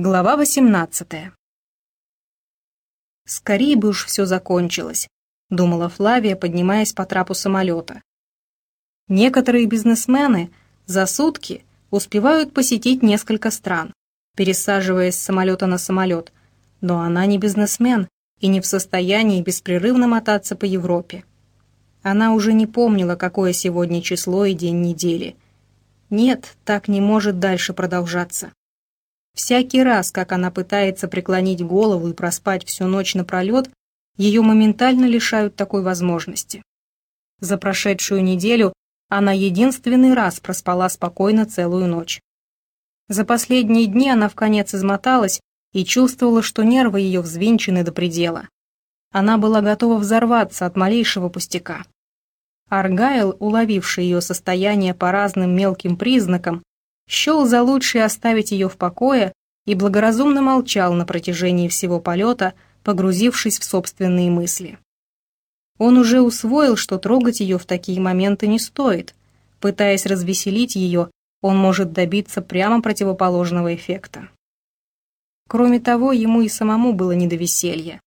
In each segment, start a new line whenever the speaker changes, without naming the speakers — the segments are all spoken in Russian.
Глава 18 «Скорее бы уж все закончилось», — думала Флавия, поднимаясь по трапу самолета. Некоторые бизнесмены за сутки успевают посетить несколько стран, пересаживаясь с самолета на самолет, но она не бизнесмен и не в состоянии беспрерывно мотаться по Европе. Она уже не помнила, какое сегодня число и день недели. Нет, так не может дальше продолжаться. Всякий раз, как она пытается преклонить голову и проспать всю ночь напролет, ее моментально лишают такой возможности. За прошедшую неделю она единственный раз проспала спокойно целую ночь. За последние дни она вконец измоталась и чувствовала, что нервы ее взвинчены до предела. Она была готова взорваться от малейшего пустяка. Аргайл, уловивший ее состояние по разным мелким признакам, счел за лучшее оставить ее в покое и благоразумно молчал на протяжении всего полета, погрузившись в собственные мысли. Он уже усвоил, что трогать ее в такие моменты не стоит. Пытаясь развеселить ее, он может добиться прямо противоположного эффекта. Кроме того, ему и самому было не до веселья.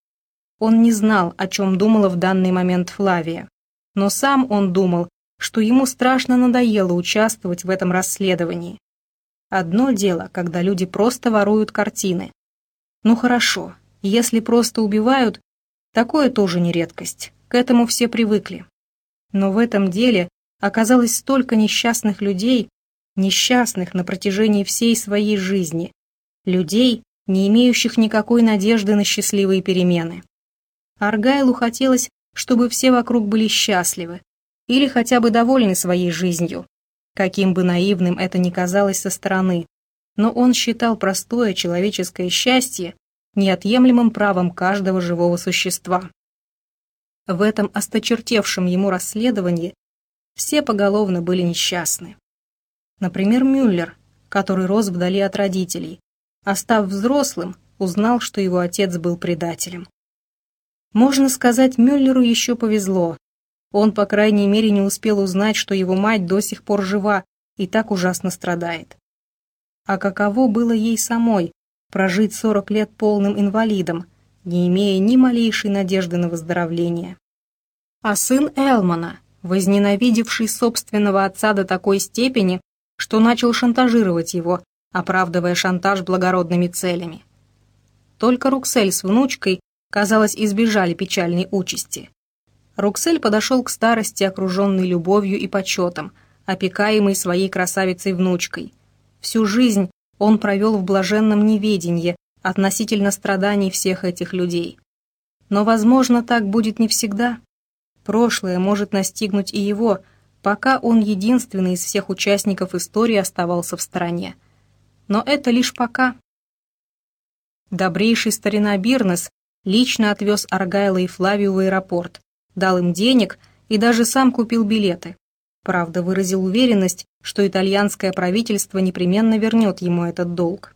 Он не знал, о чем думала в данный момент Флавия, но сам он думал, что ему страшно надоело участвовать в этом расследовании, Одно дело, когда люди просто воруют картины. Ну хорошо, если просто убивают, такое тоже не редкость, к этому все привыкли. Но в этом деле оказалось столько несчастных людей, несчастных на протяжении всей своей жизни, людей, не имеющих никакой надежды на счастливые перемены. Аргайлу хотелось, чтобы все вокруг были счастливы или хотя бы довольны своей жизнью, каким бы наивным это ни казалось со стороны, но он считал простое человеческое счастье неотъемлемым правом каждого живого существа. В этом осточертевшем ему расследовании все поголовно были несчастны. Например, Мюллер, который рос вдали от родителей, а став взрослым, узнал, что его отец был предателем. Можно сказать, Мюллеру еще повезло, он, по крайней мере, не успел узнать, что его мать до сих пор жива и так ужасно страдает. А каково было ей самой прожить 40 лет полным инвалидом, не имея ни малейшей надежды на выздоровление? А сын Элмана, возненавидевший собственного отца до такой степени, что начал шантажировать его, оправдывая шантаж благородными целями. Только Руксель с внучкой, казалось, избежали печальной участи. Руксель подошел к старости, окруженный любовью и почетом, опекаемый своей красавицей-внучкой. Всю жизнь он провел в блаженном неведении относительно страданий всех этих людей. Но, возможно, так будет не всегда. Прошлое может настигнуть и его, пока он единственный из всех участников истории оставался в стороне. Но это лишь пока. Добрейший старина Бирнес лично отвез Аргайла и Флавию в аэропорт, дал им денег и даже сам купил билеты. Правда, выразил уверенность, что итальянское правительство непременно вернет ему этот долг.